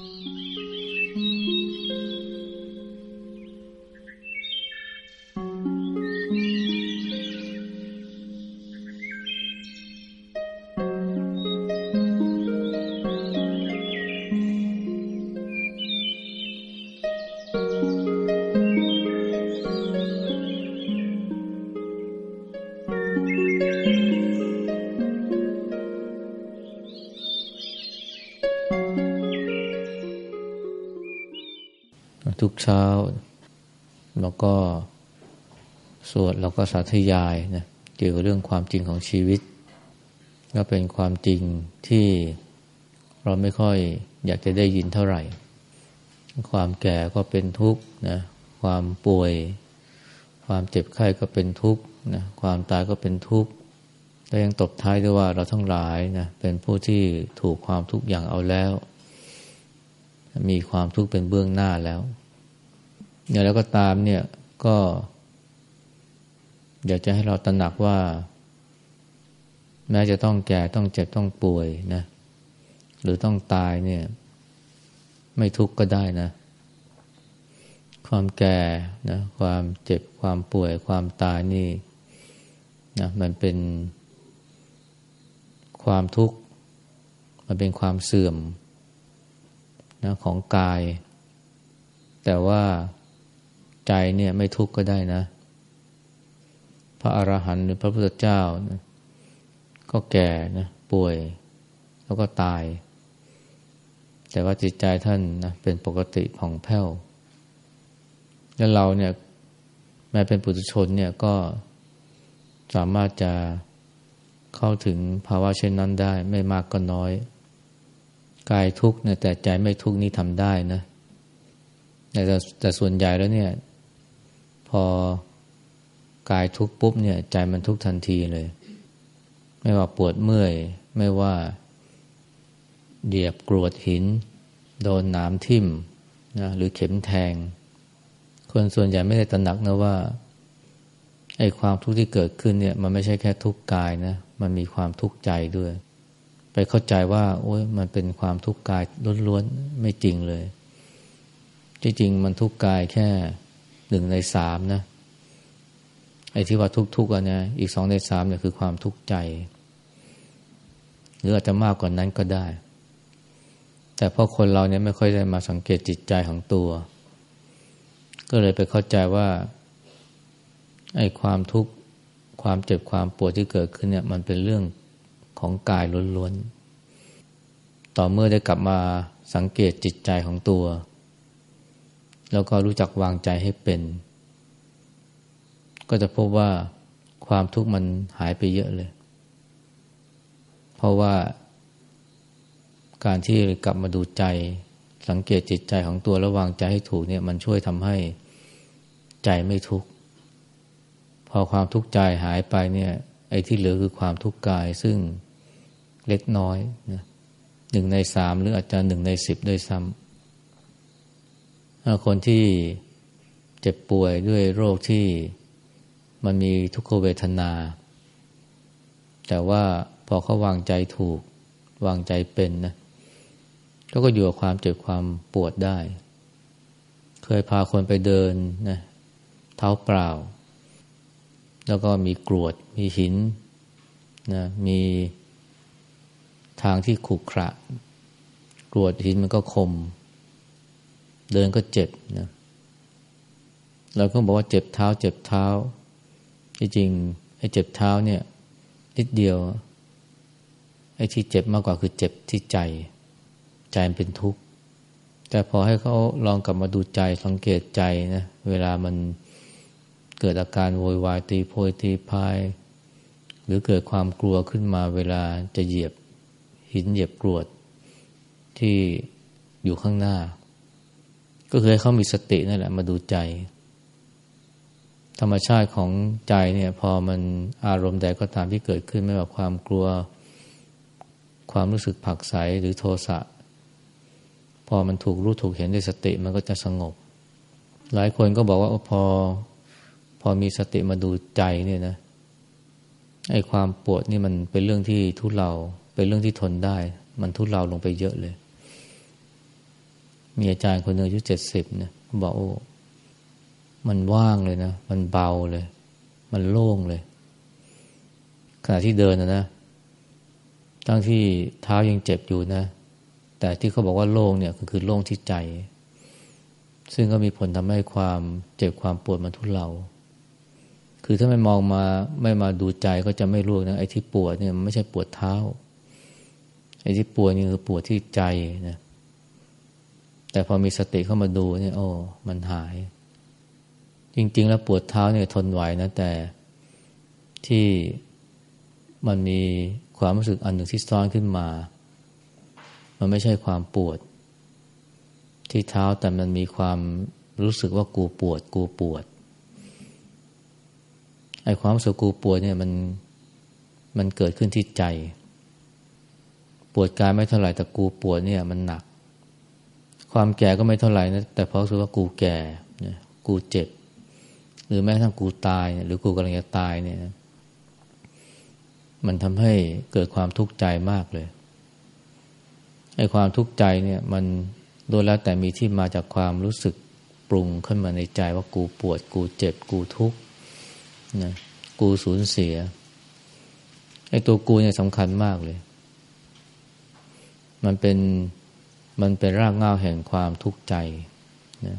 ทุก เช้า แล้วก็สวดแล้วก็สาธยายนะเกี่ยวกับเรื่องความจริงของชีวิต ก็เป็นความจริงที่เราไม่ค่อยอยากจะได้ยินเท่าไหร่ ความแก่ก็เป็นทุกข์นะความป่วย ความเจ็บไข้ก็เป็นทุกข์นะความตายก็เป็นทุกข์และยังตบท้ายด้วยว่าเราทั้งหลายนะเป็นผู้ที่ถูกความทุกข์อย่างเอาแล้ว มีความทุกข์เป็นเบื้องหน้าแล้ว อย่างแล้วก็ตามเนี่ยก็ อยากจะให้เราตระหนักว่า แม้จะต้องแก่ต้องเจ็บต้องป่วยนะ หรือต้องตายเนี่ย ไม่ทุกข์ก็ได้นะ ความแก่นะ ความเจ็บความป่วย ความตายนี่นะมันเป็นความทุกข์ มันเป็นความเสื่อมนะของกาย แต่ว่า ใจเนี่ยไม่ทุกข์ก็ได้นะ พระอรหันต์หรือพระพุทธเจ้านะก็แก่นะป่วย แล้วก็ตาย แต่ว่าจิตใจท่านนะเป็นปกติผ่องแผ้ว แล้วเราเนี่ยแม้เป็นปุถุชนเนี่ยก็สามารถจะเข้าถึงภาวะเช่นนั้นได้ ไม่มากก็น้อย กายทุกข์เนี่ยแต่ใจไม่ทุกข์นี่ทำได้นะแต่แต่ส่วนใหญ่แล้วเนี่ย พอกายทุกปุ๊บเนี่ย ใจมันทุกทันทีเลย ไม่ว่าปวดเมื่อย ไม่ว่าเดียบกรวดหิน โดนหนามทิ่มนะหรือเข็มแทง คนส่วนใหญ่ไม่ได้ตระหนักนะว่าไอ้ความทุกข์ที่เกิดขึ้นเนี่ย มันไม่ใช่แค่ทุกข์กายนะ มันมีความทุกข์ใจด้วย ไปเข้าใจว่า โอ้ยมันเป็นความทุกข์กายล้วนๆไม่จริงเลย จริงๆมันทุกข์กายแค่ หนึ่งในสามนะไอ้ที่ว่าทุกๆอะนะอีกสองในสามเนี่ยคือความทุกข์ใจ หรืออาจจะมากกว่านั้นก็ได้ แต่เพราะคนเราเนี่ยไม่ค่อยได้มาสังเกตจิตใจของตัว ก็เลยไปเข้าใจว่าไอ้ความทุกข์ความเจ็บความปวดที่เกิดขึ้นเนี่ย มันเป็นเรื่องของกายล้วนๆต่อเมื่อได้กลับมาสังเกตจิตใจของตัว แล้วก็รู้จักวางใจให้เป็น ก็จะพบว่าความทุกข์มันหายไปเยอะเลย เพราะว่าการที่กลับมาดูใจ สังเกตจิตใจของตัวแล้ววางใจให้ถูกเนี่ยมันช่วยทำให้ใจไม่ทุกข์ พอความทุกข์ใจหายไปเนี่ยไอ้ที่เหลือคือความทุกข์กายซึ่งเล็กน้อยนะหนึ่งในสามหรืออาจจะหนึ่งในสิบด้วยซ้ำ คนที่เจ็บป่วยด้วยโรคที่มันมีทุกขเวทนา แต่ว่าพอเขาวางใจถูก วางใจเป็นนะเขาก็อยู่กับความเจ็บความปวดได้ เคยพาคนไปเดินนะเท้าเปล่า แล้วก็มีกรวด มีหินนะมีทางที่ขรุขระกรวดหินมันก็คม เดินก็เจ็บนะเราก็บอกว่าเจ็บเท้า เจ็บเท้า ที่จริงไอ้เจ็บเท้าเนี่ย นิดเดียว ไอ้ที่เจ็บมากกว่าคือเจ็บที่ใจ ใจมันเป็นทุกข์ แต่พอให้เขาลองกลับมาดูใจสังเกตใจนะเวลามันเกิดอาการโวยวายตีโพยตีพาย หรือเกิดความกลัวขึ้นมาเวลาจะเหยียบหินเหยียบกรวดที่อยู่ข้างหน้า ก็คือให้เขามีสตินั่นแหละมาดูใจ ธรรมชาติของใจเนี่ย พอมันอารมณ์ใดก็ตามที่เกิดขึ้นไม่ว่าความกลัว ความรู้สึกผักใสหรือโทสะพอมันถูกรู้ถูกเห็นด้วยสติมันก็จะสงบ หลายคนก็บอกว่าพอ พอมีสติมาดูใจเนี่ยนะไอ้ความปวดนี่มันเป็นเรื่องที่ทุเลาเป็นเรื่องที่ทนได้ มันทุเลาลงไปเยอะเลย มีอาจารย์คนหนึ่งอายุเจ็ดสิบเนี่ยบอกโอ้ มันว่างเลยนะ มันเบาเลย มันโล่งเลย ขณะที่เดินนะนะ ตั้งที่เท้ายังเจ็บอยู่นะ แต่ที่เขาบอกว่าโล่งเนี่ยคือโล่งที่ใจ ซึ่งก็มีผลทำให้ความเจ็บความปวดมันทุเลา คือถ้าไม่มองมาไม่มาดูใจก็จะไม่รู้นะไอ้ที่ปวดเนี่ยมันไม่ใช่ปวดเท้า ไอ้ที่ปวดนี่คือปวดที่ใจนะ แต่พอมีสติเข้ามาดูเนี่ย โอ้ มันหาย จริง ๆ แล้วปวดเท้าเนี่ยทนไหวนะ แต่ที่มันมีความรู้สึกอันหนึ่งที่ซ้อนขึ้นมา มันไม่ใช่ความปวด ที่เท้าแต่มันมีความรู้สึกว่ากูปวด กูปวด ไอ้ความรู้สุขกูปวดเนี่ยมันมันเกิดขึ้นที่ใจ ปวดกายไม่เท่าไหร่แต่กูปวดเนี่ย มันหนัก ความแก่ก็ไม่เท่าไหร่นะแต่เพราะรู้ว่ากูแก่นี่ยกูเจ็บ หรือแม้กระทั้งกูตาย หรือกูกำลังจะตายเนี่ย มันทำให้เกิดความทุกข์ใจมากเลยไอ้ความทุกข์ใจเนี่ยมันโดยแล้วแต่มีที่มาจากความรู้สึกปรุงขึ้นมาในใจว่ากูปวด กูเจ็บ กูทุกข์นะกูสูญเสียไอ้ตัวกูเนี่ยสำคัญมากเลย มันเป็น มันเป็นรากเหง้าแห่งความทุกข์ใจนะ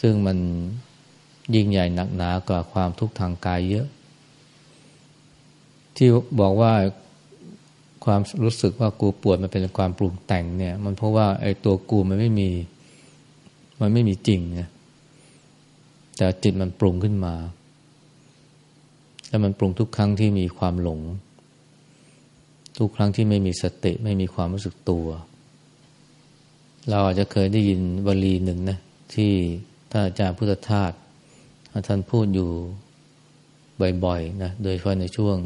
ซึ่งมันยิ่งใหญ่หนักหนากว่าความทุกข์ทางกายเยอะ ที่บอกว่าความรู้สึกว่ากูปวดมันเป็นความปรุงแต่งเนี่ย มันเพราะว่าไอ้ตัวกูมันไม่มี มันไม่มีจริงนะแต่จิตมันปรุงขึ้นมา แล้วมันปรุงทุกครั้งที่มีความหลง ทุกครั้งที่ไม่มีสติไม่มีความรู้สึกตัว เราอาจจะเคยได้ยินวลีหนึ่งนะที่ท่านอาจารย์พุทธทาสท่านพูดอยู่บ่อยๆนะโดยเฉพาะในช่วง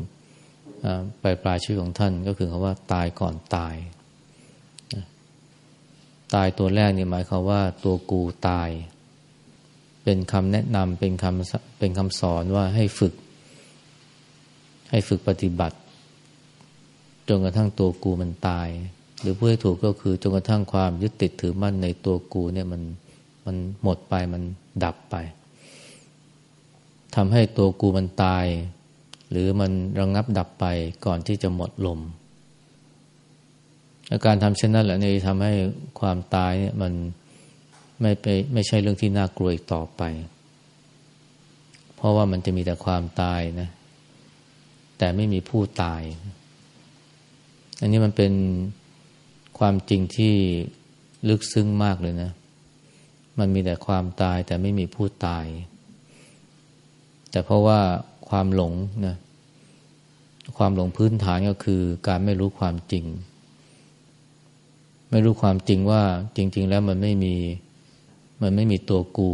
ปลายปลายชีวิตของท่านก็คือคำว่าตายก่อนตาย ตายตัวแรกนี่หมายความว่าตัวกูตาย เป็นคำแนะนำเป็นคำเป็นคำสอนว่าให้ฝึก ให้ฝึกปฏิบัติ จนกระทั่งตัวกูมันตาย หรือพูดให้ถูกก็คือจนกระทั่งความยึดติดถือมั่นในตัวกูเนี่ยมันมันหมดไปมันดับไปทำให้ตัวกูมันตาย หรือมันระงงับดับไปก่อนที่จะหมดลม อาการทำเช่นนั้นแหละนี่ทำให้ความตายเนี่ยมันไม่ไปไม่ใช่เรื่องที่น่ากลัวอีกต่อไป เพราะว่ามันจะมีแต่ความตายนะ แต่ไม่มีผู้ตาย อันนี้มันเป็น ความจริงที่ลึกซึ้งมากเลยนะ มันมีแต่ความตายแต่ไม่มีผู้ตาย แต่เพราะว่าความหลงนะความหลงพื้นฐานก็คือการไม่รู้ความจริง ไม่รู้ความจริงว่าจริง ๆ แล้วมันไม่มี มันไม่มีตัวกู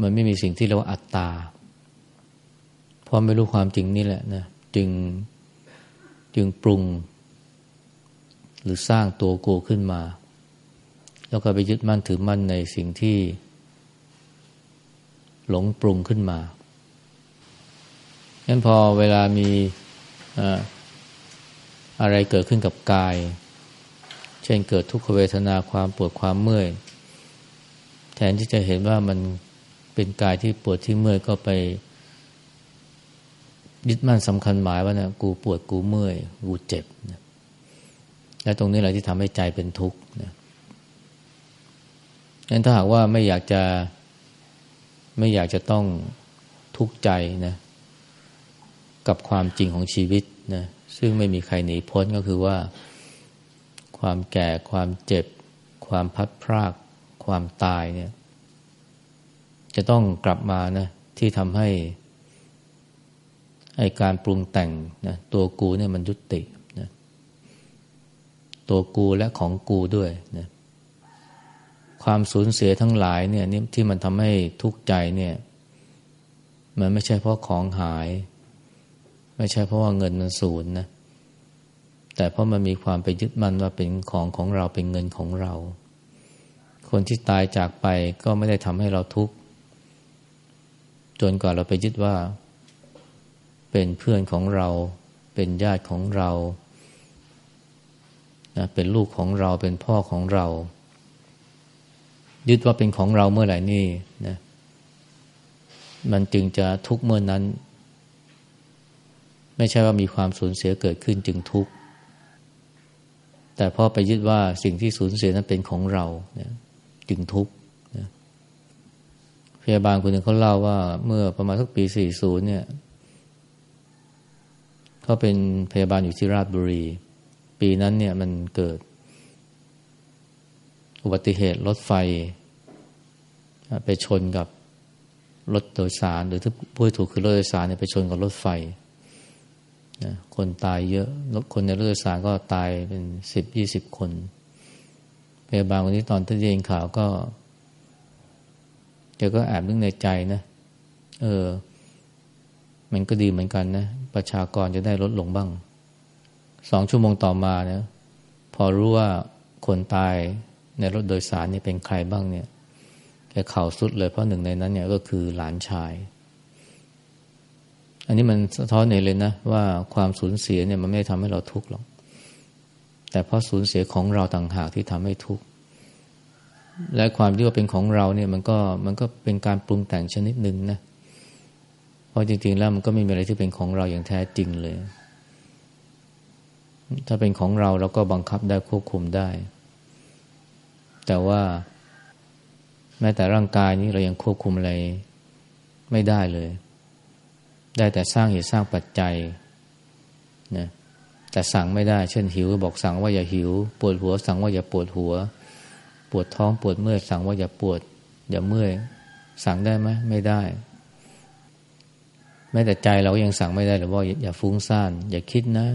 มันไม่มีสิ่งที่เรียกว่าอัตตา เพราะไม่รู้ความจริงนี่แหละนะจึงจึงปรุง หรือสร้างตัวโกขึ้นมา แล้วก็ไปยึดมั่นถือมั่นในสิ่งที่ หลงปรุงขึ้นมางั้นพอเวลามีอะไรเกิดขึ้นกับกาย เช่นเกิดทุกขเวทนาความปวดความเมื่อย แทนที่จะเห็นว่ามันเป็นกายที่ปวดที่เมื่อยก็ไปยึดมั่นสำคัญหมายว่านะกูปวดกูเมื่อย กูเจ็บนะ และตรงนี้แหละที่ทำให้ใจเป็นทุกข์นะงั้นถ้าหากว่าไม่อยากจะไม่อยากจะต้องทุกข์ใจนะกับความจริงของชีวิตนะซึ่งไม่มีใครหนีพ้นก็คือว่า ความแก่ความเจ็บ ความพัดพราก ความตายเนี่ย จะต้องกลับมานะที่ทำให้ไอการปรุงแต่งนะตัวกูเนี่ยมันยุติ ตัวกูและของกูด้วยนะความสูญเสียทั้งหลายเนี่ยนี่ที่มันทำให้ทุกข์ใจเนี่ยมันไม่ใช่เพราะของหาย ไม่ใช่เพราะว่าเงินมันสูญนะแต่เพราะมันมีความไปยึดมั่นว่าเป็นของของเราเป็นเงินของเรา คนที่ตายจากไปก็ไม่ได้ทำให้เราทุกข์จนกว่าเราไปยึดว่า เป็นเพื่อนของเรา เป็นญาติของเรา นะเป็นลูกของเราเป็นพ่อของเรา ยึดว่าเป็นของเราเมื่อไหร่นี่นะมันจึงจะทุกข์เมื่อนั้น ไม่ใช่ว่ามีความสูญเสียเกิดขึ้นจึงทุกข์แต่พอไปยึดว่าสิ่งที่สูญเสียนั้นเป็นของเราเนี่ยจึงทุกข์พยาบาลคนหนึ่งเขาเล่าว่า เมื่อประมาณสักปี 40 เนี่ยเขาเป็นพยาบาลอยู่ที่ราชบุรี ปีนั้นเนี่ยมันเกิด อุบัติเหตุรถไฟ ไปชนกับรถโดยสาร หรือที่พูดถูกคือรถโดยสารเนี่ยไปชนกับรถไฟนะคนตายเยอะคนในรถโดยสารก็ตายเป็นสิบยี่สิบคนพยาบาลคนนี้ตอนที่ยินข่าวก็แกก็แอบนึกในใจนะ เออ มันก็ดีเหมือนกันนะ ประชากรจะได้ลดลงบ้าง สองชั่วโมงต่อมาเนะพอรู้ว่าคนตายในรถโดยสารนี่เป็นใครบ้างเนี่ยแกเข่าสุดเลยเพราะหนึ่งในนั้นเนี่ยก็คือหลานชาย อันนี้มันสะท้อนเองเลยนะว่าความสูญเสียเนี่ยมันไม่ทำให้เราทุกข์หรอก แต่เพราะสูญเสียของเราต่างหากที่ทำให้ทุกข์และความที่ว่าเป็นของเราเนี่ยมันก็มันก็เป็นการปรุงแต่งชนิดหนึ่งนะเพราะจริงๆแล้วมันก็ไม่มีอะไรที่เป็นของเราอย่างแท้จริงเลย ถ้าเป็นของเราเราก็บังคับได้ควบคุมได้ แต่ว่า แม้แต่ร่างกายนี้เรายังควบคุมอะไรไม่ได้เลย ได้แต่สร้างเหตุสร้างปัจจัยนะแต่สั่งไม่ได้ เช่นหิวบอกสั่งว่าอย่าหิว ปวดหัว สั่งว่าอย่าปวดหัว ปวดท้องปวดเมื่อยสั่งว่าอย่าปวด อย่าเมื่อย สั่งได้ไหมไม่ได้ แม้แต่ใจเรายังสั่งไม่ได้หรือว่าอย่าฟุ้งซ่าน อย่าคิดนะ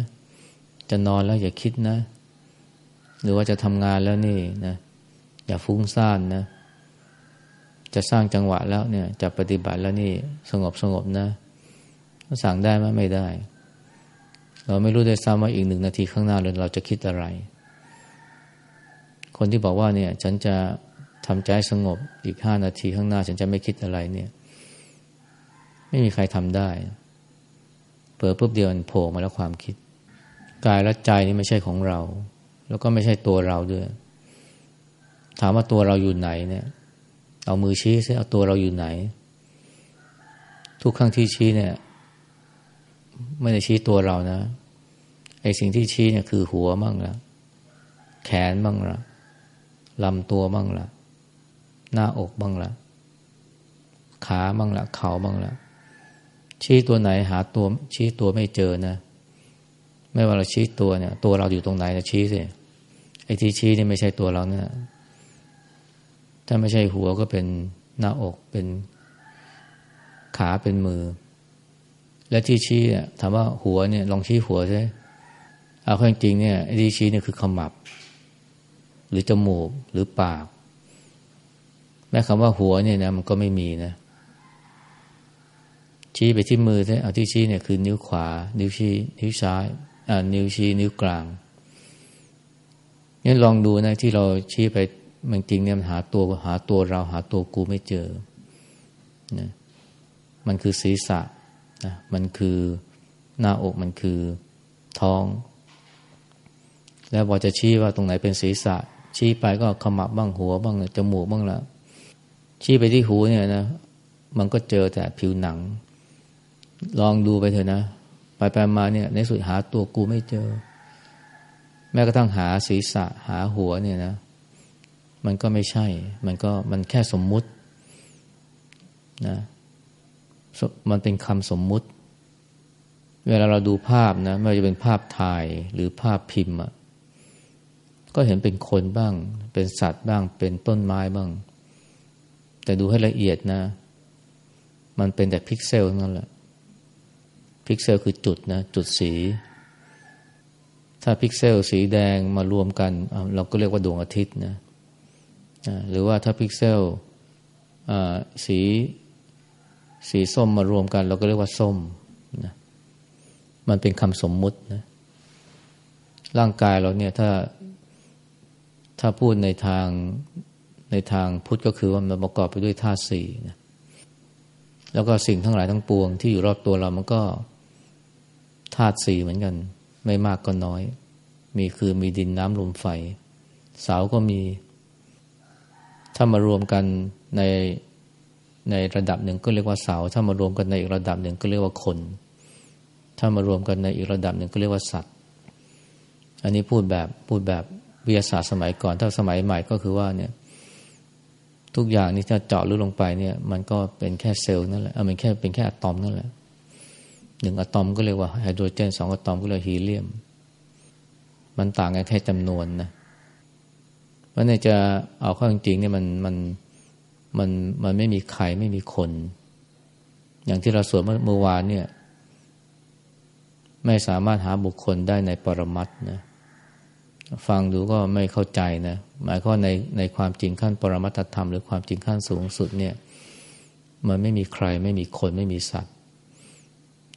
จะนอนแล้วอย่าคิดนะ หรือว่าจะทำงานแล้วนี่นะ อย่าฟุ้งซ่านนะ จะสร้างจังหวะแล้วเนี่ย จะปฏิบัติแล้วนี่สงบสงบนะ สั่งได้ไหมไม่ได้ เราไม่รู้ด้วยซ้ำว่าอีกหนึ่งนาทีข้างหน้าเราจะคิดอะไร คนที่บอกว่าเนี่ย ฉันจะทำใจสงบอีกห้านาทีข้างหน้า ฉันจะไม่คิดอะไรเนี่ย ไม่มีใครทำได้เปิดปุ๊บเดียวมันโผล่มาแล้วความคิด กายและใจนี่ไม่ใช่ของเรา แล้วก็ไม่ใช่ตัวเราด้วย ถามว่าตัวเราอยู่ไหนเนี่ย เอามือชี้ซิเอาตัวเราอยู่ไหน ทุกครั้งที่ชี้เนี่ย ไม่ได้ชี้ตัวเรานะไอ้สิ่งที่ชี้เนี่ยคือหัวบ้างละแขนบ้างละลำตัวบ้างละหน้าอกบ้างละขาบ้างละเข่าบ้างละชี้ตัวไหนหาตัวชี้ตัวไม่เจอนะ ไม่ว่าเราชี้ตัวเนี่ย ตัวเราอยู่ตรงไหนจะชี้สิไอ้ที่ชี้นี่ไม่ใช่ตัวเราเนี่ยถ้าไม่ใช่หัวก็เป็นหน้าอกเป็นขาเป็นมือ และที่ชี้เนี่ยถามว่าหัวเนี่ย ลองชี้หัวใช่เอาข้จริงเนี่ยไอ้ที่ชี้เนี่ยคือขมับ หรือจมูกหรือปาก แม้คำว่าหัวเนี่ยนะมันก็ไม่มีนะ ชี้ไปที่มือใช่เอาที่ชี้เนี่ยคือนิ้วขวา นิ้วชี้ นิ้วซ้าย นิ้วชี้นิ้วกลางนี่ลองดูนะที่เราชี้ไปมันจริงเนี่ยมันหาตัวหาตัวเราหาตัวกูไม่เจอนะมันคือศีรษะนะมันคือหน้าอกมันคือท้อง แล้วพอจะชี้ว่าตรงไหนเป็นศีรษะ ชี้ไปก็ขมับบ้างหัวบ้างจมูกบ้างละชี้ไปที่หูเนี่ยนะ มันก็เจอแต่ผิวหนัง ลองดูไปเถอะนะ ไปไปมาเนี่ยในสุดหาตัวกูไม่เจอ แม้กระทั่งหาศีรษะหาหัวเนี่ยนะ มันก็ไม่ใช่ มันก็มันแค่สมมุตินะมันเป็นคำสมมุติ เวลาเราดูภาพนะไม่ว่าจะเป็นภาพถ่ายหรือภาพพิมพ์อะก็เห็นเป็นคนบ้าง เป็นสัตว์บ้าง เป็นต้นไม้บ้าง แต่ดูให้ละเอียดนะ มันเป็นแต่พิกเซลนั่นแหละ พิกเซลคือจุดนะจุดสี ถ้าพิกเซลสีแดงมารวมกัน เราก็เรียกว่าดวงอาทิตย์นะหรือว่าถ้าพิกเซลสีสีส้มมารวมกัน เราก็เรียกว่าส้มนะมันเป็นคำสมมุตินะร่างกายเราเนี่ยถ้าถ้าพูดในทางในทางพุทธก็คือว่ามันประกอบไปด้วยธาตุสี่นะแล้วก็สิ่งทั้งหลายทั้งปวงที่อยู่รอบตัวเรามันก็ ธาตุสี่เหมือนกัน ไม่มากก็น้อย มีคือมีดินน้ำลมไฟ เสาก็มี ถ้ามารวมกันในในระดับหนึ่งก็เรียกว่าเสา ถ้ามารวมกันในอีกระดับหนึ่งก็เรียกว่าคน ถ้ามารวมกันในอีกระดับหนึ่งก็เรียกว่าสัตว์ อันนี้พูดแบบพูดแบบวิทยาศาสตร์สมัยก่อน ถ้าสมัยใหม่ก็คือว่าเนี่ย ทุกอย่างนี่ถ้าเจาะลึกลงไปเนี่ย มันก็เป็นแค่เซลล์นั่นแหละเออมันแค่เป็นแค่อะตอมนั่นแหละ หนึ่งอะตอมก็เรียกว่าไฮโดรเจนสองอะตอมก็เรียกฮีเลียม มันต่างกันแค่จำนวนนะเพราะเนี่จะเอาข้อจริงเนี่ยมันมันมันมันไม่มีใครไม่มีคน อย่างที่เราสวดเมื่อวานเนี่ย ไม่สามารถหาบุคคลได้ในปรมัตนะฟังดูก็ไม่เข้าใจนะ หมายความในในความจริงขั้นปรมัตธรรม หรือความจริงขั้นสูงสุดเนี่ย มันไม่มีใครไม่มีคนไม่มีสัตว์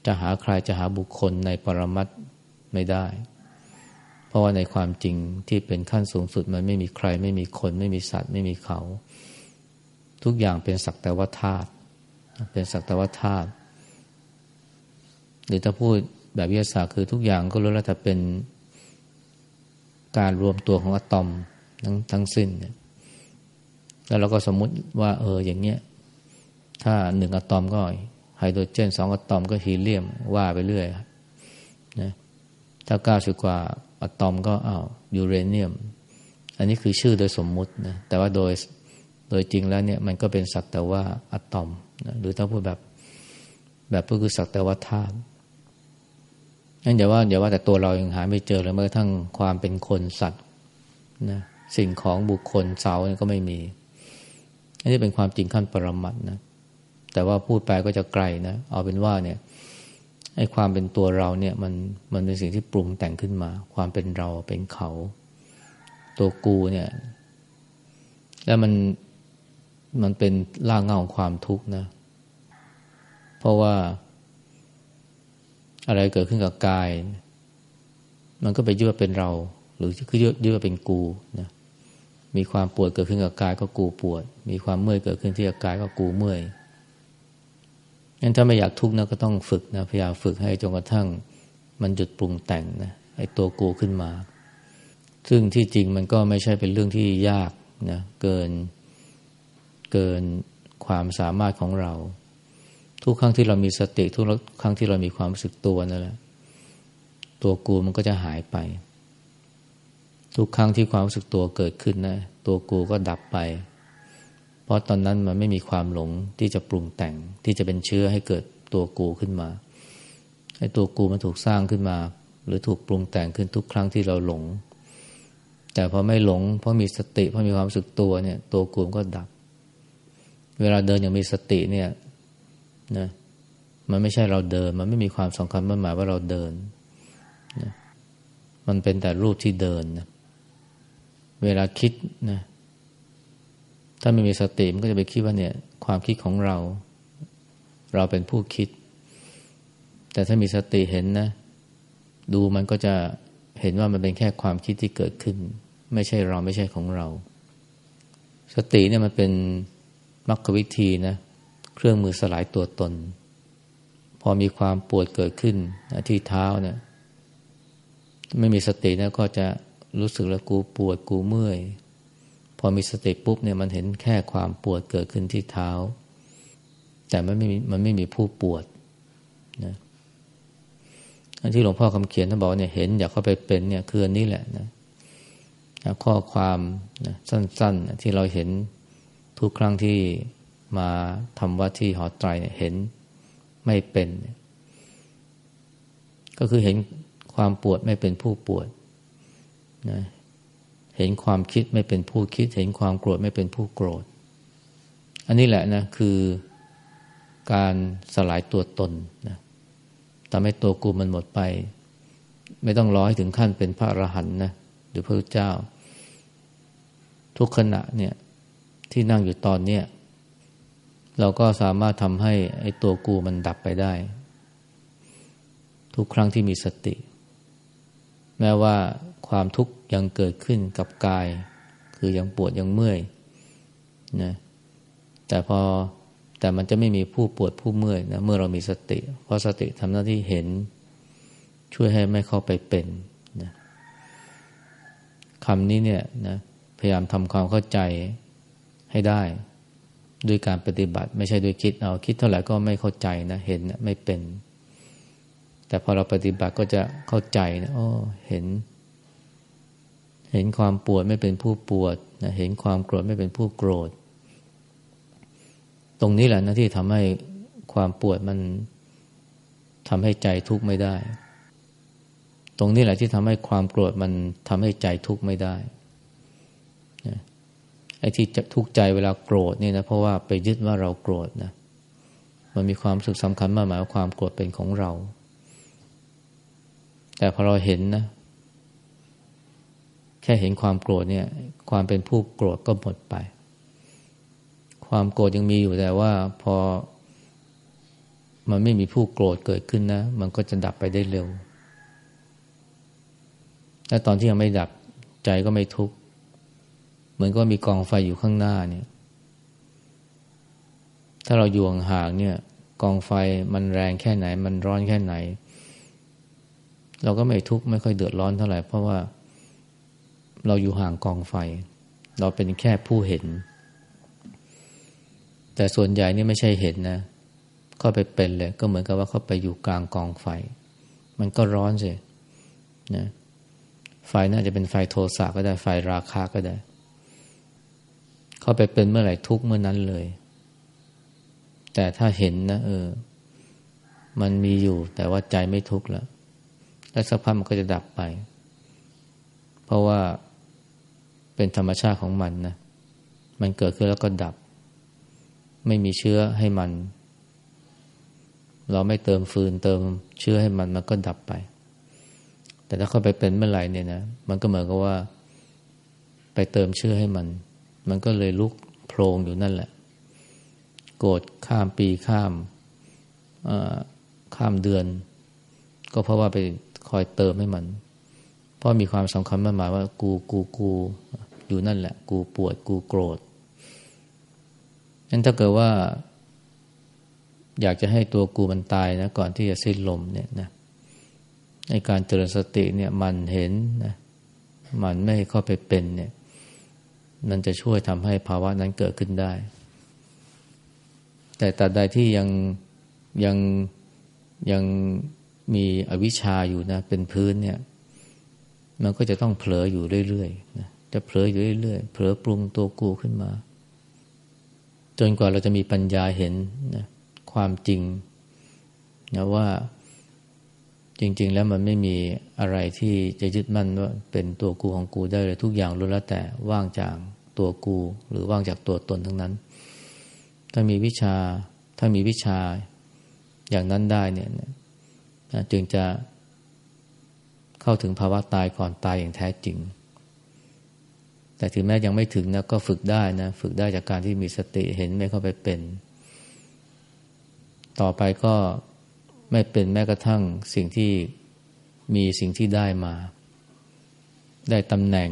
จะหาใครจะหาบุคคลในปรมัตไม่ได้ เพราะว่าในความจริงที่เป็นขั้นสูงสุดมันไม่มีใคร ไม่มีคน ไม่มีสัตว์ ไม่มีเขา ทุกอย่างเป็นสักแต่ว่าธาตุเป็นสักแต่ว่าธาตุหรือถ้าพูดแบบวิทยาศาสตร์คือทุกอย่างก็รู้แล้วแต่เป็นการรวมตัวของอะตอมทั้งทั้งสิ้นเนี่ยแล้วเราก็สมมุติว่า เอออย่างเงี้ย ถ้าหนึ่งอะตอมก็ ไฮโดรเจนสองอะตอมก็ฮีเลียมว่าไปเรื่อยนะถ้าเก้าสิบกว่าอะตอมก็อ้าวยูเรเนียม อันนี้คือชื่อโดยสมมุตินะแต่ว่าโดยโดยจริงแล้วเนี่ยมันก็เป็นสักแต่ว่าอะตอมนะหรือถ้าพูดแบบ แบบก็คือสักแต่ว่าธาตุนั่นอย่าว่าอย่าว่าแต่ตัวเรายังหาไม่เจอเลยแม้กระทั่งความเป็นคนสัตว์นะสิ่งของบุคคลเสาเนี่ยก็ไม่มีอันนี้เป็นความจริงขั้นปรมัตนะ แต่ว่าพูดไปก็จะไกลนะ เอาเป็นว่าเนี่ยไอ้ความเป็นตัวเราเนี่ยมันมันเป็นสิ่งที่ปรุงแต่งขึ้นมา ความเป็นเราเป็นเขา ตัวกูเนี่ย แล้วมันมันเป็นร่างเงาของความทุกข์นะ เพราะว่า อะไรเกิดขึ้นกับกาย มันก็ไปยึดว่าเป็นเรา หรือคือยึดว่าเป็นกูนะมีความปวดเกิดขึ้นกับกายก็กูปวด มีความเมื่อยเกิดขึ้นที่กับกายก็กูเมื่อย งั้นถ้าไม่อยากทุกข์นะก็ต้องฝึกนะพยายามฝึกให้จนกระทั่งมันหยุดปรุงแต่งนะไอ้ตัวกูขึ้นมา ซึ่งที่จริงมันก็ไม่ใช่เป็นเรื่องที่ยากนะเกินเกินความสามารถของเรา ทุกครั้งที่เรามีสติทุกครั้งที่เรามีความรู้สึกตัวนั่นแหละตัวกูมันก็จะหายไป ทุกครั้งที่ความรู้สึกตัวเกิดขึ้นนะ ตัวกูก็ดับไป ราะตอนนั้นมันไม่มีความหลงที่จะปรุงแต่งที่จะเป็นเชื้อให้เกิดตัวกูขึ้นมาให้ตัวกูมันถูกสร้างขึ้นมา หรือถูกปรุงแต่งขึ้นทุกครั้งที่เราหลง แต่พอไม่หลงเพราะมีสติเพราะมีความรู้สึกตัวเนี่ย ตัวกูก็ดับ เวลาเดินอย่างมีสติเนี่ยนะมันไม่ใช่เราเดิน มันไม่มีความสำคัญมันหมายว่าเราเดินนะมันเป็นแต่รูปที่เดินนะเวลาคิดนะ ถ้าไม่มีสติมันก็จะไปคิดว่าเนี่ย ความคิดของเรา เราเป็นผู้คิด แต่ถ้ามีสติเห็นนะ ดูมันก็จะเห็นว่ามันเป็นแค่ความคิดที่เกิดขึ้น ไม่ใช่เราไม่ใช่ของเรา สติเนี่ยมันเป็นมรรควิธีนะ เครื่องมือสลายตัวตน พอมีความปวดเกิดขึ้นที่เท้าเนี่ย ไม่มีสตินะก็จะรู้สึกแล้วกูปวดกูเมื่อย พอมีสติปุ๊บเนี่ยมันเห็นแค่ความปวดเกิดขึ้นที่เท้า แต่มันไม่มีมันไม่มีผู้ปวดนะอันที่หลวงพ่อคำเขียนท่านบอกเนี่ยเห็นอยากเข้าไปเป็นเนี่ยคืออันนี้แหละนะข้อความนะสั้นๆที่เราเห็นทุกครั้งที่มาทำวัดที่หอไตรเนี่ยเห็นไม่เป็น ก็คือเห็นความปวดไม่เป็นผู้ปวดนะ เห็นความคิดไม่เป็นผู้คิด เห็นความโกรธไม่เป็นผู้โกรธ อันนี้แหละนะคือการสลายตัวตนนะทำให้ตัวกูมันหมดไป ไม่ต้องรอให้ถึงขั้นเป็นพระอรหันต์นะหรือพระเจ้า ทุกขณะเนี่ยที่นั่งอยู่ตอนเนี้ยเราก็สามารถทำให้ไอ้ตัวกูมันดับไปได้ ทุกครั้งที่มีสติ แม้ว่าความทุกข์ ยังเกิดขึ้นกับกาย คือยังปวดยังเมื่อยนะแต่พอแต่มันจะไม่มีผู้ปวดผู้เมื่อยนะเมื่อเรามีสติ เพราะสติทำหน้าที่เห็น ช่วยให้ไม่เข้าไปเป็นนะคำนี้เนี่ยนะพยายามทำความเข้าใจให้ได้ ด้วยการปฏิบัติ ไม่ใช่ด้วยคิดเอาคิดเท่าไหร่ก็ไม่เข้าใจนะเห็นนะไม่เป็น แต่พอเราปฏิบัติก็จะเข้าใจนะอ๋อเห็น เห็นความปวดไม่เป็นผู้ปวดนะเห็นความโกรธไม่เป็นผู้โกรธ ตรงนี้แหละนะที่ทำให้ความปวดมันทำให้ใจทุกข์ไม่ได้ ตรงนี้แหละที่ทำให้ความโกรธมันทำให้ใจทุกข์ไม่ได้ไอ้ที่ทุกข์ใจเวลาโกรธนี่นะเพราะว่าไปยึดว่าเราโกรธนะมันมีความสุขสำคัญมากหมายว่าความโกรธเป็นของเรา แต่พอเราเห็นนะ แค่เห็นความโกรธเนี่ย ความเป็นผู้โกรธก็หมดไป ความโกรธยังมีอยู่แต่ว่าพอมันไม่มีผู้โกรธเกิดขึ้นนะ มันก็จะดับไปได้เร็ว และตอนที่ยังไม่ดับใจก็ไม่ทุกข์ เหมือนก็มีกองไฟอยู่ข้างหน้าเนี่ย ถ้าเราอยู่ห่างเนี่ย กองไฟมันแรงแค่ไหน มันร้อนแค่ไหน เราก็ไม่ทุกข์ไม่ค่อยเดือดร้อนเท่าไหร่เพราะว่า เราอยู่ห่างกองไฟ เราเป็นแค่ผู้เห็น แต่ส่วนใหญ่นี่ไม่ใช่เห็นนะเข้าไปเป็นเลย ก็เหมือนกับว่าเข้าไปอยู่กลางกองไฟ มันก็ร้อนสินะไฟน่าจะเป็นไฟโทสะก็ได้ไฟราคาก็ได้ เข้าไปเป็นเมื่อไหร่ทุกเมื่อนั้นเลย แต่ถ้าเห็นนะเออ มันมีอยู่ แต่ว่าใจไม่ทุกข์แล้วแล้วสักพักมันก็จะดับไป เพราะว่า เป็นธรรมชาติของมันนะมันเกิดขึ้นแล้วก็ดับ ไม่มีเชื้อให้มัน เราไม่เติมฟืนเติมเชื้อให้มันมันก็ดับไป แต่ถ้าเข้าไปเป็นเมื่อไหร่เนี่ยนะมันก็เหมือนกับว่า ไปเติมเชื้อให้มัน มันก็เลยลุกโพลงอยู่นั่นแหละ โกรธข้ามปีข้ามข้ามเดือน ก็เพราะว่าไปคอยเติมให้มัน เพราะมีความสำคัญมากหมายว่ากูกูกู อยู่นั่นแหละ กูปวดกูโกรธนั้นถ้าเกิดว่า อยากจะให้ตัวกูมันตายนะ ก่อนที่จะสิ้นลมเนี่ยนะในการเจริญสติเนี่ยมันเห็นนะมันไม่เข้าไปเป็นเนี่ย มันจะช่วยทำให้ภาวะนั้นเกิดขึ้นได้ แต่ตราใดที่ยังยังยังมีอวิชชาอยู่นะ เป็นพื้นเนี่ย มันก็จะต้องเผลออยู่เรื่อยๆนะ จะเผลออยู่เรื่อยๆเผลอปรุงตัวกูขึ้นมา จนกว่าเราจะมีปัญญาเห็นนะความจริงนะว่าจริง ๆ แล้วมันไม่มีอะไรที่จะยึดมั่นว่าเป็นตัวกูของกูได้เลยทุกอย่างล้วนแล้วแต่ว่างจากตัวกู หรือว่างจากตัวตนทั้งนั้น ถ้ามีวิชาถ้ามีวิชาอย่างนั้นได้เนี่ยจึงจะเข้าถึงภาวะตายก่อนตายอย่างแท้จริง แต่ถึงแม้ยังไม่ถึงนะก็ฝึกได้นะ ฝึกได้จากการที่มีสติเห็นไม่เข้าไปเป็น ต่อไปก็ไม่เป็นแม้กระทั่งสิ่งที่มีสิ่งที่ได้มา ได้ตำแหน่ง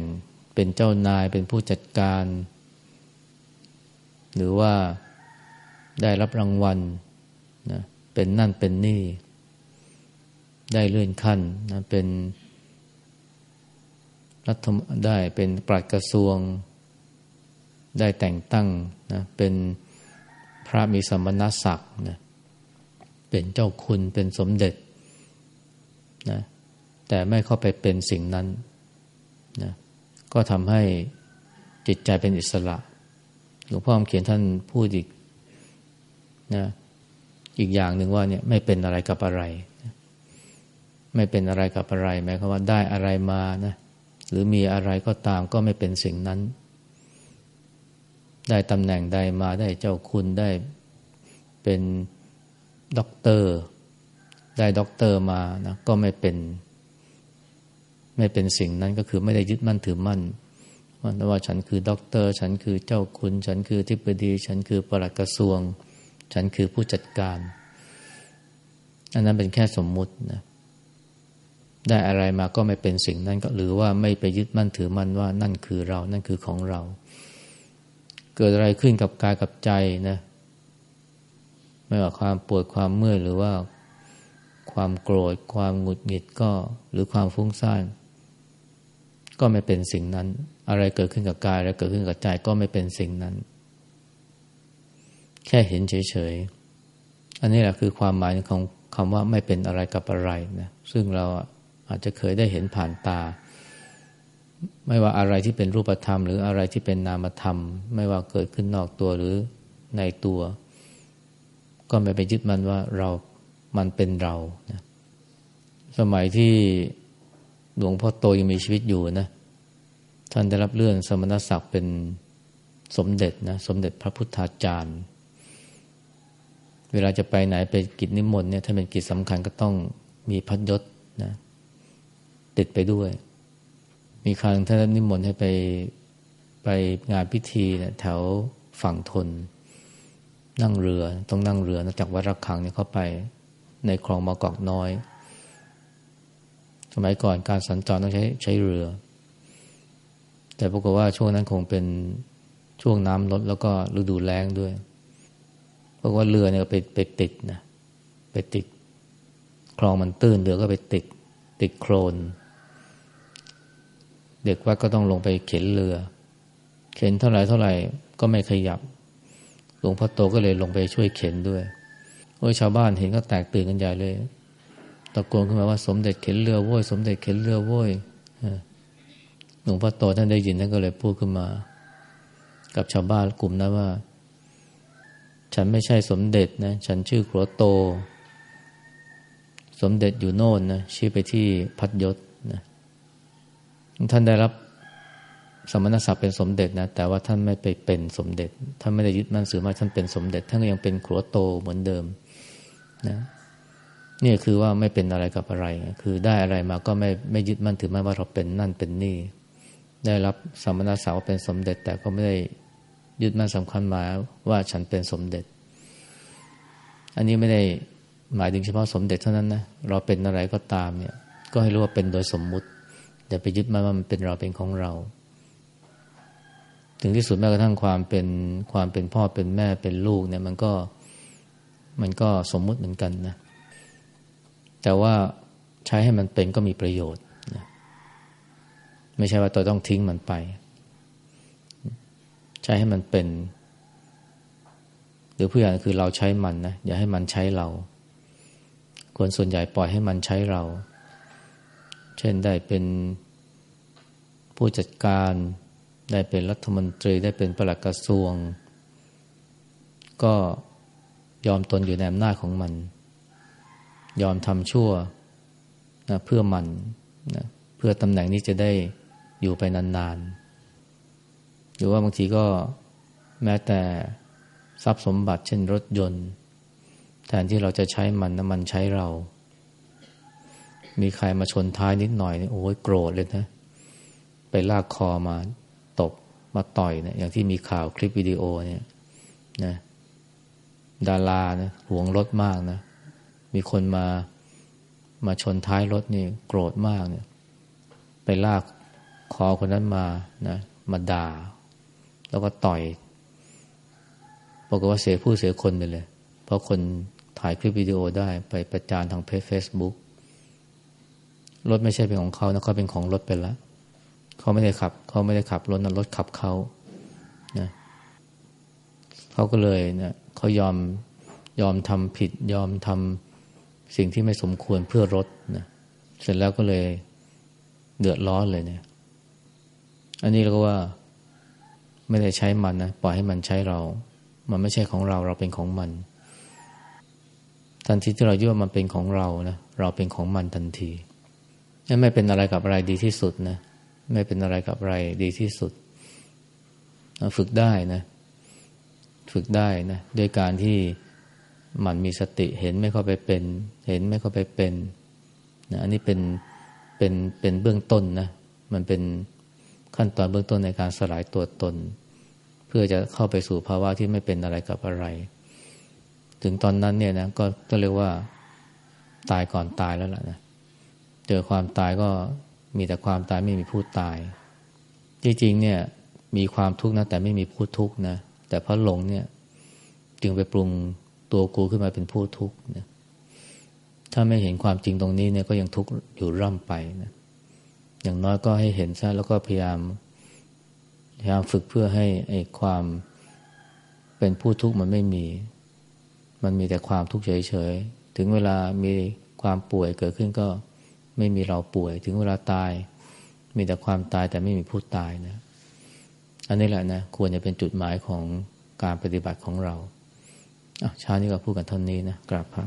เป็นเจ้านายเป็นผู้จัดการ หรือว่าได้รับรางวัลนะเป็นนั่นเป็นนี่ ได้เลื่อนขั้นนะเป็น รัฐได้เป็นปลัดกระทรวง ได้แต่งตั้งนะเป็นพระมีสมณศักดิ์นะเป็นเจ้าคุณเป็นสมเด็จนะแต่ไม่เข้าไปเป็นสิ่งนั้นนะก็ทำให้จิตใจเป็นอิสระหลวงพ่อเขียนท่านพูดอีกนะอีกอย่างหนึ่งว่าเนี่ยไม่เป็นอะไรกับอะไร ไม่เป็นอะไรกับอะไรหมายความว่าได้อะไรมานะ หรือมีอะไรก็ตามก็ไม่เป็นสิ่งนั้น ได้ตำแหน่งใดมาได้เจ้าคุณได้เป็นด็อกเตอร์ ได้ด็อกเตอร์มานะก็ไม่เป็น ไม่เป็นสิ่งนั้นก็คือไม่ได้ยึดมั่นถือมั่นว่าว่าฉันคือด็อกเตอร์ ฉันคือเจ้าคุณ ฉันคืออธิบดี ฉันคือปลัดกระทรวง ฉันคือผู้จัดการ อันนั้นเป็นแค่สมมุตินะ ได้อะไรมาก็ไม่เป็นสิ่งนั้นก็หรือว่าไม่ไปยึดมั่นถือมั่นว่านั่นคือเรา นั่นคือของเรา เกิดอะไรขึ้นกับกายกับใจนะ ไม่ว่าความปวดความเมื่อยหรือว่าความโกรธ ความหงุดหงิดก็ หรือความฟุ้งซ่านก็ไม่เป็นสิ่งนั้น อะไรเกิดขึ้นกับกายอะไรเกิดขึ้นกับใจก็ไม่เป็นสิ่งนั้น แค่เห็นเฉยๆอันนี้แหละคือความหมายของคำว่าไม่เป็นอะไรกับอะไรนะซึ่งเรา อาจจะเคยได้เห็นผ่านตา ไม่ว่าอะไรที่เป็นรูปธรรม หรืออะไรที่เป็นนามธรรม ไม่ว่าเกิดขึ้นนอกตัวหรือในตัว ก็ไม่ไปยึดมันว่าเรา มันเป็นเรานะสมัยที่หลวงพ่อโตยังมีชีวิตอยู่นะท่านได้รับเลื่อนสมณศักดิ์เป็นสมเด็จนะสมเด็จพระพุทธาจารย์ เวลาจะไปไหนไปกิจนิมนต์เนี่ยถ้าเป็นกิจสำคัญก็ต้องมีพัดยศนะ ติดไปด้วย มีครั้งท่านนิมนต์ให้ไปไปงานพิธีเนี่ยแถวฝั่งทน นั่งเรือต้องนั่งเรือจากวัดระฆังเนี่ยเข้าไปในคลองมากอกน้อย สมัยก่อนการสัญจรต้องใช้ใช้เรือ แต่ปรากฏว่าช่วงนั้นคงเป็นช่วงน้ำลดแล้วก็ฤดูแล้งด้วยเพราะว่าเรือเนี่ยไปไปติดนะไปติด คลองมันตื้นเรือก็ไปติด ติดโคลน เด็กวัดก็ต้องลงไปเข็นเรือ เข็นเท่าไหร่เท่าไหร่ก็ไม่ขยับ หลวงพ่อโตก็เลยลงไปช่วยเข็นด้วยโอ้ยชาวบ้านเห็นก็แตกตื่นกันใหญ่เลย ตะโกนขึ้นมาว่าสมเด็จเข็นเรือโว้ยสมเด็จเข็นเรือโว้ยหลวงพ่อโตท่านได้ยินท่านก็เลยพูดขึ้นมา กับชาวบ้านกลุ่มนั้นว่า ฉันไม่ใช่สมเด็จนะฉันชื่อครัวโต สมเด็จอยู่โน่นนะชี้ไปที่พัดยศ ท่านได้รับสมณศักดิ์เป็นสมเด็จนะ แต่ว่าท่านไม่ไปเป็นสมเด็จ ท่านไม่ได้ยึดมั่นสือมาท่านเป็นสมเด็จ ท่านก็ยังเป็นครัวโตเหมือนเดิมนะนี่คือว่าไม่เป็นอะไรกับอะไร คือได้อะไรมาก็ไม่ไม่ยึดมั่นถือมั่นว่าเราเป็นนั่นเป็นนี่ ได้รับสมณศักดิ์เป็นสมเด็จ แต่ก็ไม่ได้ยึดมั่นสำคัญมาว่าฉันเป็นสมเด็จ อันนี้ไม่ได้หมายถึงเฉพาะสมเด็จเท่านั้นนะ เราเป็นอะไรก็ตามเนี่ย ก็ให้รู้ว่าเป็นโดยสมมุติ อย่าไปยึดมั่นว่ามันเป็นเราเป็นของเรา ถึงที่สุดแม้กระทั่งความเป็นความเป็นพ่อเป็นแม่เป็นลูกเนี่ย มันก็มันก็สมมุติเหมือนกันนะ แต่ว่าใช้ให้มันเป็นก็มีประโยชน์นะไม่ใช่ว่าตัวต้องทิ้งมันไป ใช้ให้มันเป็น หรือผู้อย่างคือเราใช้มันนะอย่าให้มันใช้เรา คนส่วนใหญ่ปล่อยให้มันใช้เรา เช่นได้เป็นผู้จัดการ ได้เป็นรัฐมนตรี ได้เป็นประหลัดกระทรวง ก็ยอมตนอยู่ในอำนาจของมัน ยอมทำชั่วนะเพื่อมันนะเพื่อตำแหน่งนี้จะได้อยู่ไปนานๆ หรือว่าบางทีก็แม้แต่ทรัพย์สมบัติเช่นรถยนต์ แทนที่เราจะใช้มันนะมันใช้เรา มีใครมาชนท้ายนิดหน่อยนี่โอ้ยโกรธเลยนะ ไปลากคอมาตบมาต่อยเนะอย่างที่มีข่าวคลิปวิดีโอเนี่ยนะดารานะหวงรถมากนะ มีคนมามาชนท้ายรถนี่โกรธมากเนี่ย ไปลากคอคนนั้นมานะ มาด่า แล้วก็ต่อยบอกว่าเสียผู้เสียคนไปเลย เพราะคนถ่ายคลิปวิดีโอได้ไปประจานทางเพจเฟซบุ๊ก รถไม่ใช่เป็นของเขานะเขาเป็นของรถไปแล้วเขาไม่ได้ขับเขาไม่ได้ขับรถนะรถขับเขานะเขาก็เลยเนะเขายอมยอมทำผิด ยอมทำสิ่งที่ไม่สมควรเพื่อรถนะเสร็จแล้วก็เลยเดือดร้อนเลยเนี่ย อันนี้เราก็ว่าไม่ได้ใช้มันนะปล่อยให้มันใช้เรา มันไม่ใช่ของเราเราเป็นของมันทันทีที่เรายึดว่ามันเป็นของเรานะเราเป็นของมันทันที ไม่เป็นอะไรกับอะไรดีที่สุดนะไม่เป็นอะไรกับอะไรดีที่สุด ฝึกได้นะ ฝึกได้นะด้วยการที่มันมีสติเห็นไม่เข้าไปเป็น เห็นไม่เข้าไปเป็นนะอันนี้เป็นเป็นเป็นเบื้องต้นนะมันเป็นขั้นตอนเบื้องต้นในการสลายตัวตน เพื่อจะเข้าไปสู่ภาวะที่ไม่เป็นอะไรกับอะไร ถึงตอนนั้นเนี่ยนะก็ก็เรียกว่าตายก่อนตายแล้วล่ะนะ เจอความตายก็มีแต่ความตายไม่มีผู้ตาย จริงๆเนี่ยมีความทุกข์นะแต่ไม่มีผู้ทุกข์นะแต่เพราะหลงเนี่ย จึงไปปรุงตัวกูขึ้นมาเป็นผู้ทุกข์นะถ้าไม่เห็นความจริงตรงนี้เนี่ยก็ยังทุกข์อยู่ร่ำไปนะอย่างน้อยก็ให้เห็นซะแล้วก็พยายามพยายามฝึกเพื่อให้ไอ้ความเป็นผู้ทุกข์มันไม่มี มันมีแต่ความทุกข์เฉยๆ ถึงเวลามีความป่วยเกิดขึ้นก็ ไม่มีเราป่วย ถึงเวลาตาย มีแต่ความตายแต่ไม่มีผู้ตายนะ อันนี้แหละนะควรจะเป็นจุดหมายของการปฏิบัติของเราเช้านี้ก็พูดกันเท่านี้นะกราบพระ